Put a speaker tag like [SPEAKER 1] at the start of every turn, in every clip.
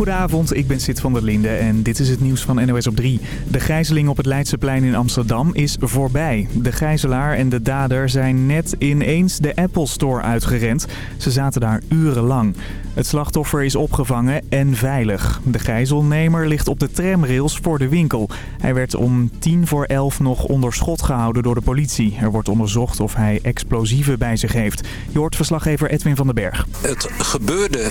[SPEAKER 1] Goedenavond, ik ben Sid van der Linde en dit is het nieuws van NOS op 3. De gijzeling op het Leidseplein in Amsterdam is voorbij. De gijzelaar en de dader zijn net ineens de Apple Store uitgerend. Ze zaten daar urenlang. Het slachtoffer is opgevangen en veilig. De gijzelnemer ligt op de tramrails voor de winkel. Hij werd om tien voor elf nog onder schot gehouden door de politie. Er wordt onderzocht of hij explosieven bij zich heeft. Je hoort verslaggever Edwin van den Berg.
[SPEAKER 2] Het gebeurde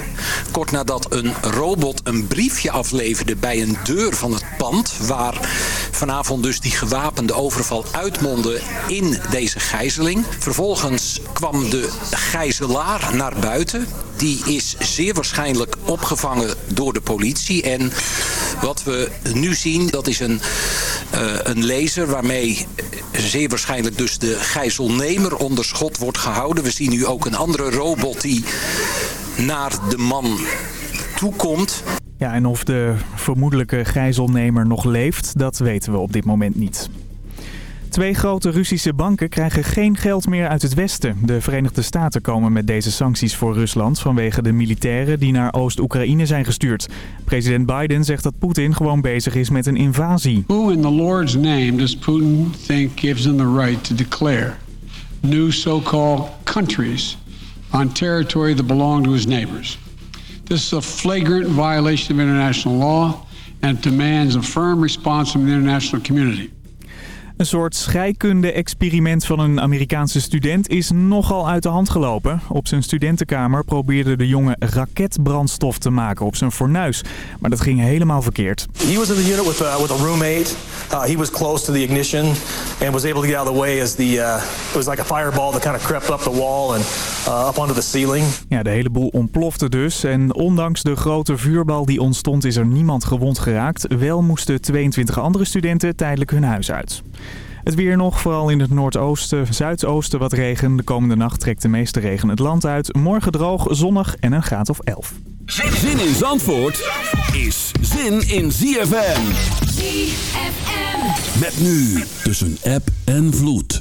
[SPEAKER 2] kort nadat een robot een briefje afleverde bij een deur van het pand... waar vanavond dus die gewapende overval uitmondde in deze gijzeling. Vervolgens kwam de gijzelaar naar buiten. Die is zeer waarschijnlijk opgevangen door de politie. En wat we nu zien, dat is een, uh, een laser waarmee zeer waarschijnlijk dus de gijzelnemer onder schot wordt gehouden. We zien nu ook een andere robot die naar de man toekomt.
[SPEAKER 1] Ja, en of de vermoedelijke gijzelnemer nog leeft, dat weten we op dit moment niet. Twee grote Russische banken krijgen geen geld meer uit het Westen. De Verenigde Staten komen met deze sancties voor Rusland vanwege de militairen die naar Oost-Oekraïne zijn gestuurd. President Biden zegt dat Poetin gewoon bezig is met een invasie.
[SPEAKER 3] Who in the Lord's name does Putin think gives him the right to declare new so-called countries on territory that belong to his neighbors? This is a flagrant violation of international law and demands a firm response from the international community.
[SPEAKER 1] Een soort scheikunde-experiment van een Amerikaanse student is nogal uit de hand gelopen. Op zijn studentenkamer probeerde de jongen raketbrandstof te maken op zijn fornuis. Maar dat ging helemaal verkeerd.
[SPEAKER 4] He was in the unit with, uh, with a roommate. Uh, he was close to the ignition and was able to get out of the way as the uh, it was like a fireball that kind of crept up the wall and uh, up onto the ceiling.
[SPEAKER 1] Ja, de hele boel ontplofte dus en ondanks de grote vuurbal die ontstond is er niemand gewond geraakt. Wel moesten 22 andere studenten tijdelijk hun huis uit. Het weer nog, vooral in het noordoosten, zuidoosten wat regen. De komende nacht trekt de meeste regen het land uit. Morgen droog, zonnig en een graad of 11.
[SPEAKER 5] Zin in Zandvoort is zin in ZFM.
[SPEAKER 6] ZFM.
[SPEAKER 5] Met nu tussen app en vloed.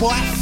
[SPEAKER 7] A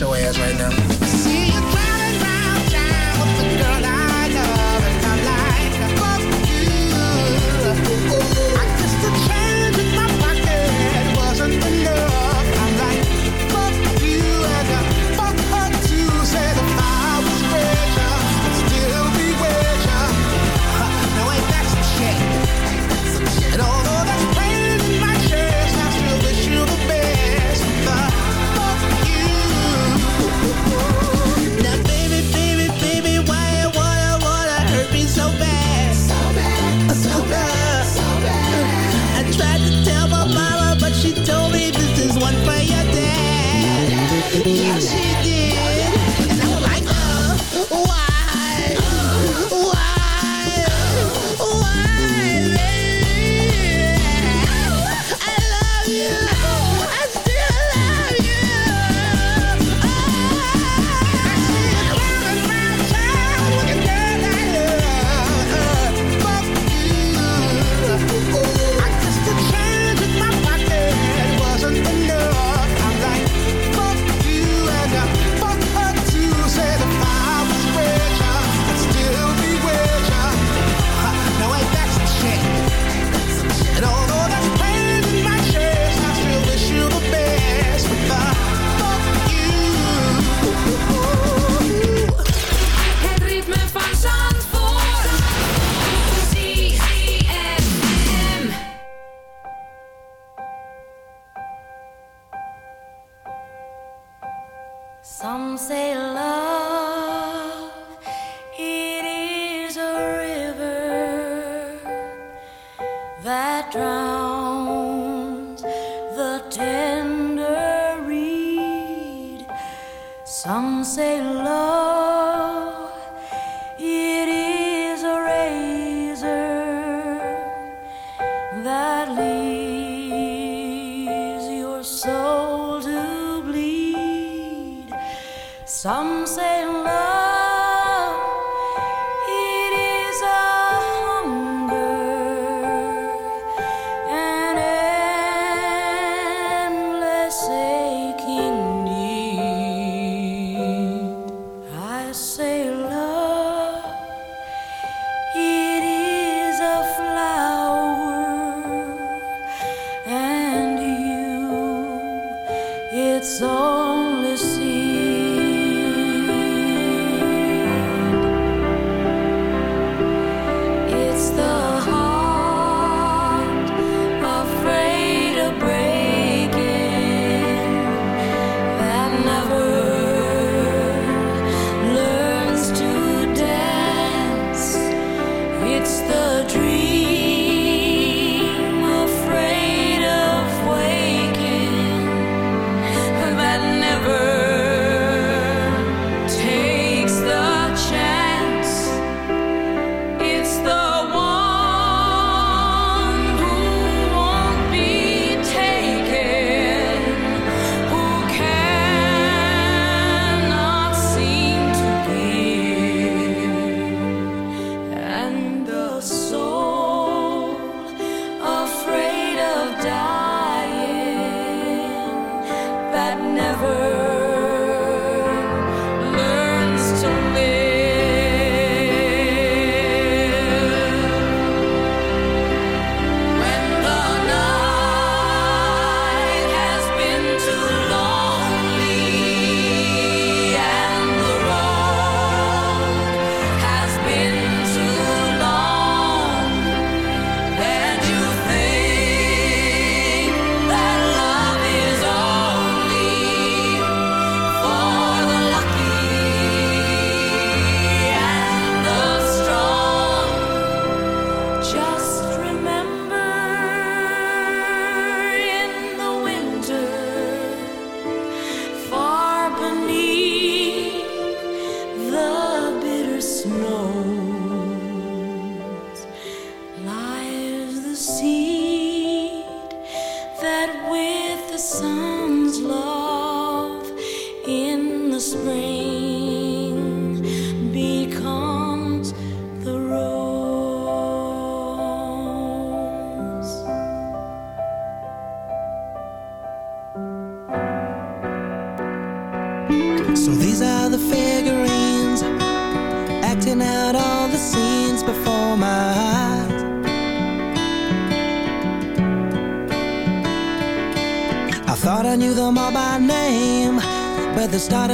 [SPEAKER 7] your ass right now. Some
[SPEAKER 8] say love,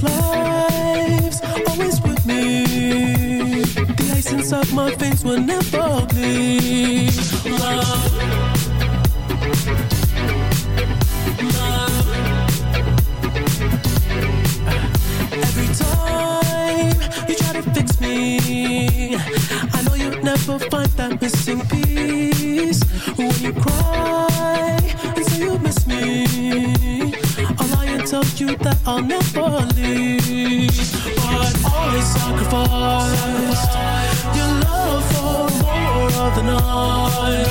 [SPEAKER 9] this
[SPEAKER 10] always with me. The ice inside my veins will never bleed. Love. Love. Every time you try to fix me, I know you'll never find that missing piece. When you cry that I'll never leave. But always sacrifice your love for more of the night.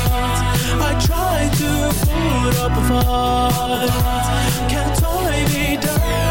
[SPEAKER 10] I try to put up a fight, can't tie me down.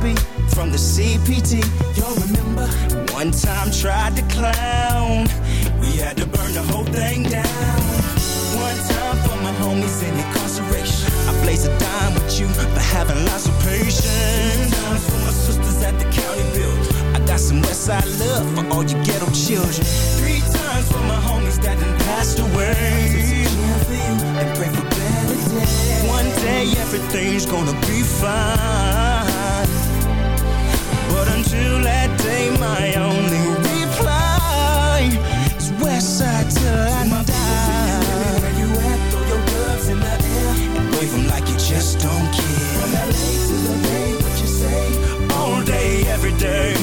[SPEAKER 10] B from the
[SPEAKER 11] CPT. Y'all remember? One time tried to clown. We had to burn the whole thing down. One time for my homies in incarceration. I blaze a dime with you for having lots of patience. Times for my sisters at the county building. I got some Westside love for all you ghetto children. Three times for my homies that done passed away. One day everything's gonna be fine that day my only reply. Is till I die. Throw your gloves in the air and like you just don't care. From LA to the Bay what you say? All day every day.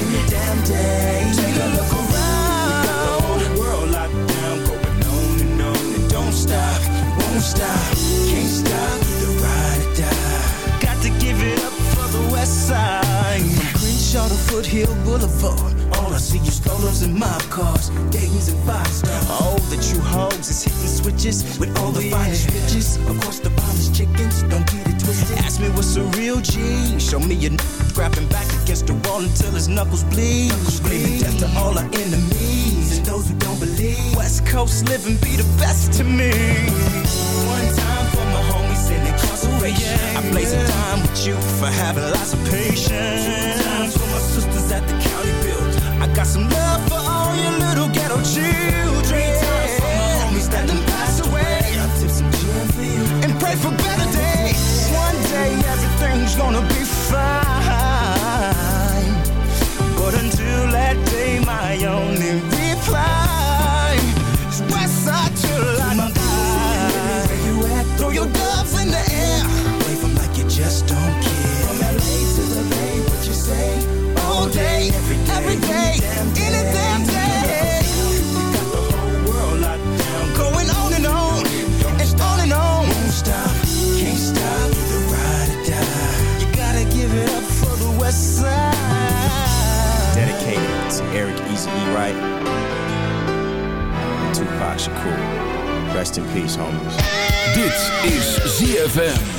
[SPEAKER 11] Boulevard. All I see is strollers and mob cars, Dayton's and five stars. Oh, the true hoes is hitting switches with all the finest bitches. Of course, the finest chickens, don't get it twisted. Ask me what's a real G. Show me a n- grabbing back against the wall until his knuckles bleed. Screaming death to all our enemies and those who don't believe. West Coast living be the best to me. One time for my homies in incarceration. I blaze a time with you for having lots of patience. The county build. I got some love for all your
[SPEAKER 12] Rest in peace, homies.
[SPEAKER 5] Dit is ZFM.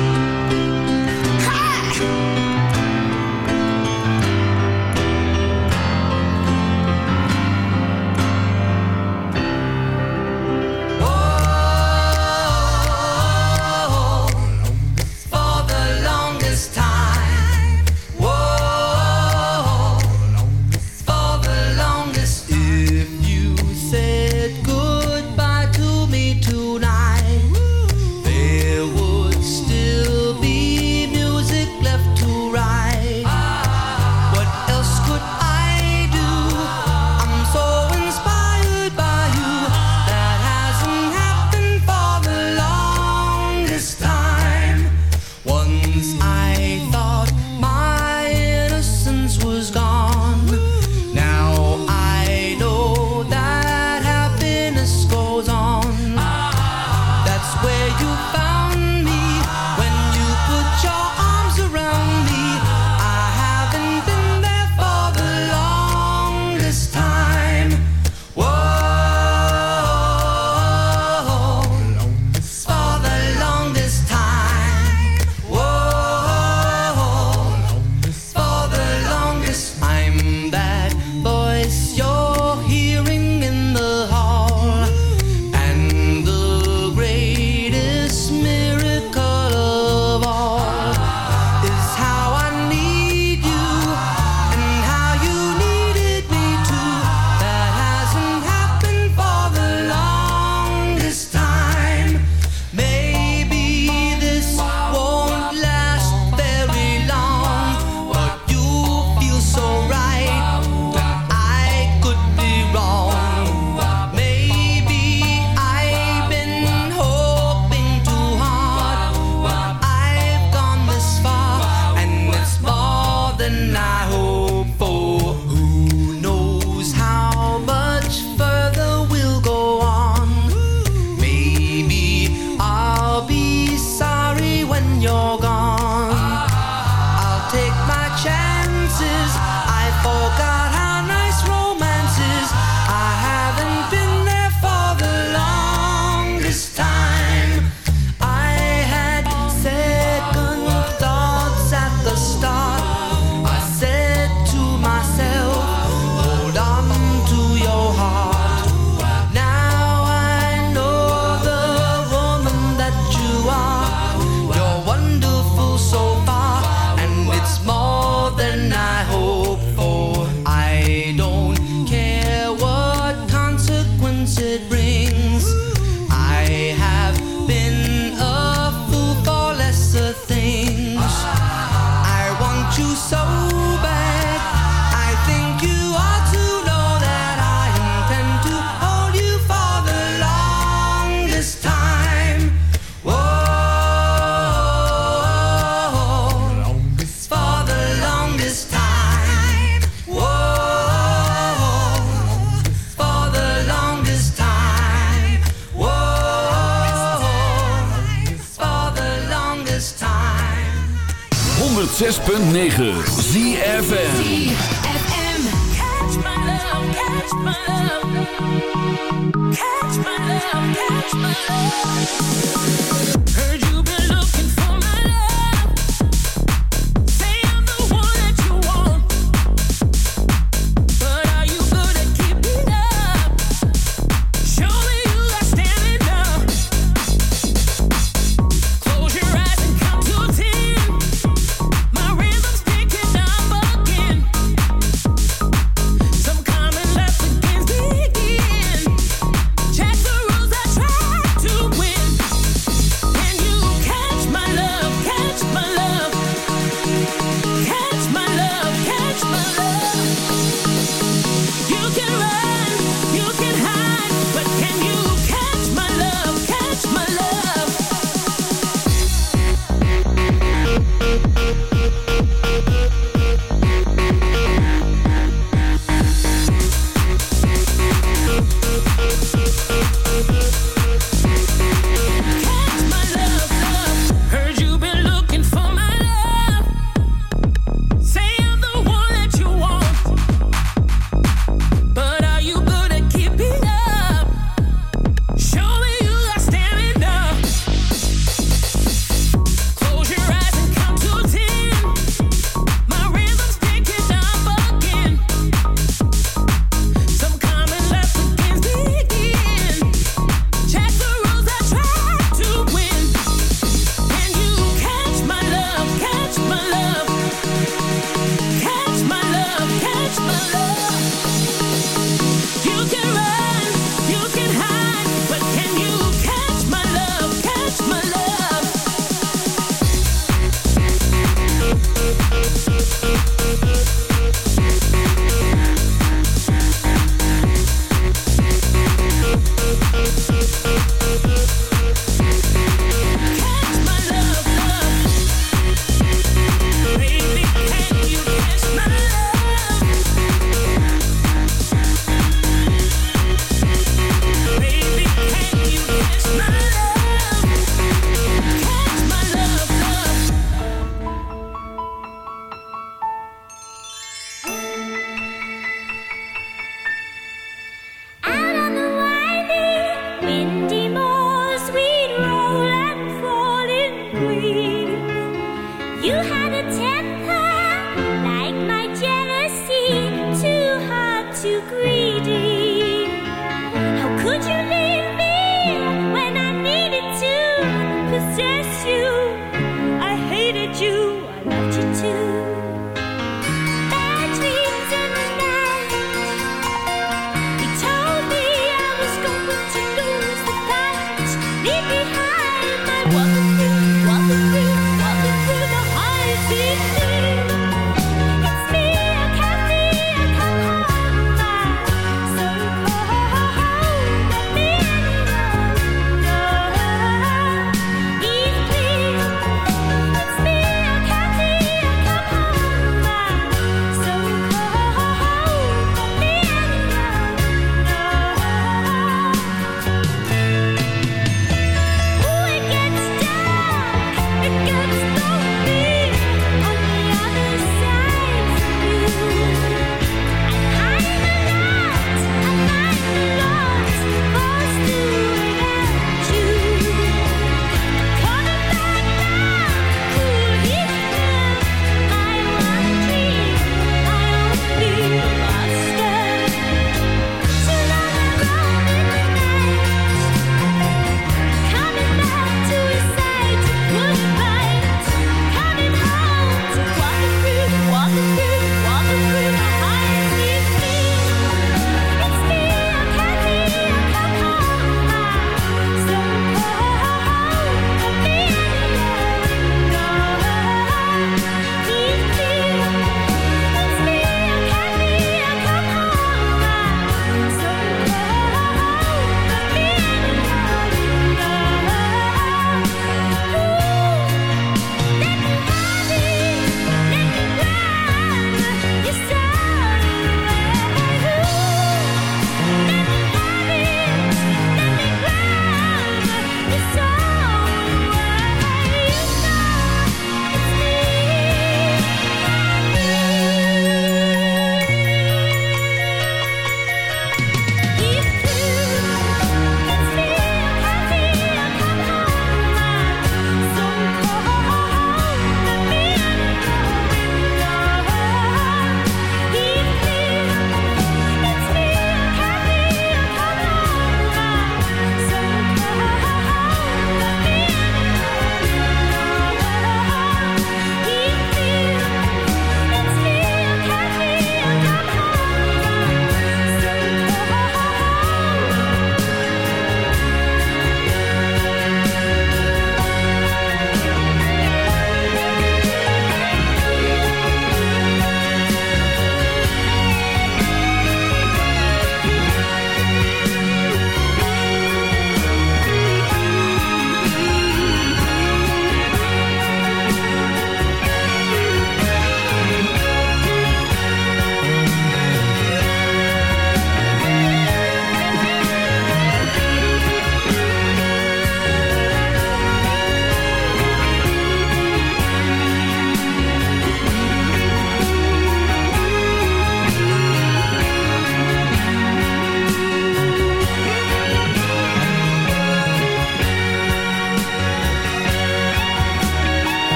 [SPEAKER 5] 106.9 ZFM.
[SPEAKER 13] Catch my love, catch my love. Catch my love, catch my love. Heard you? I
[SPEAKER 6] hated you, I loved you too.